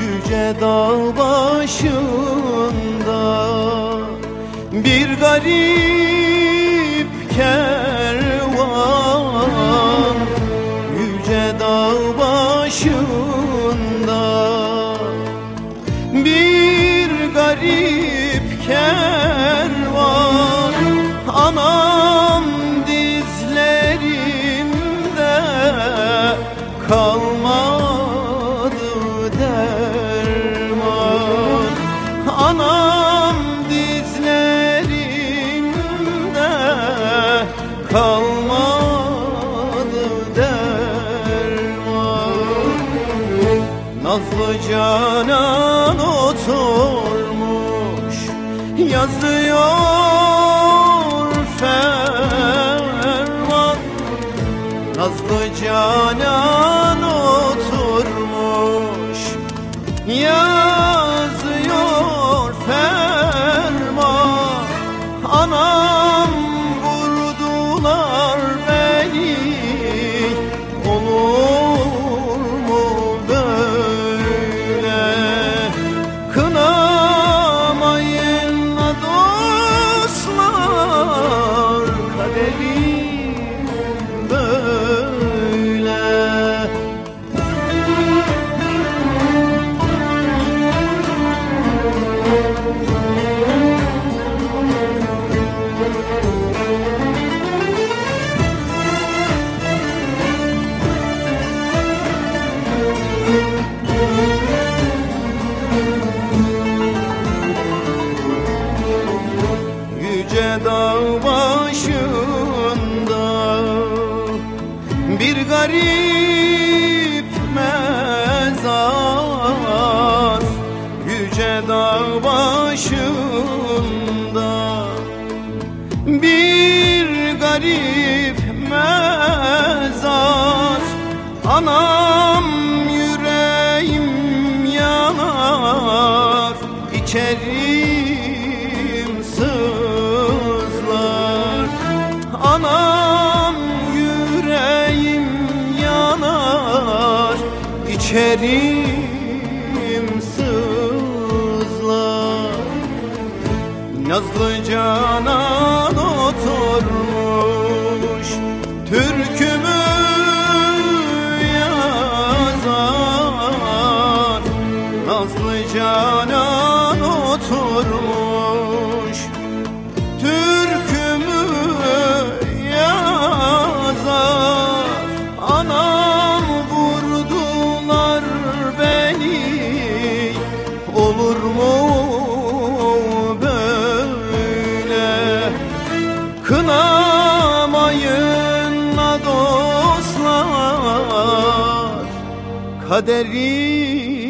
Yüce dağ başında Bir garip kervan. Yüce dağ başında Bir garip kervan. Aman kalmadı derman. Nazlı canan oturmuş yazıyor ferman. Nazlı canan oturmuş yazıyor garip mezar Yüce dağ başında. Bir garip mezar Anam yüreğim yanar içerim sızlar. Anam içerim sızlar. Nazlı canan oturmuş Türkümü Kınamayın la dostlar. Kaderim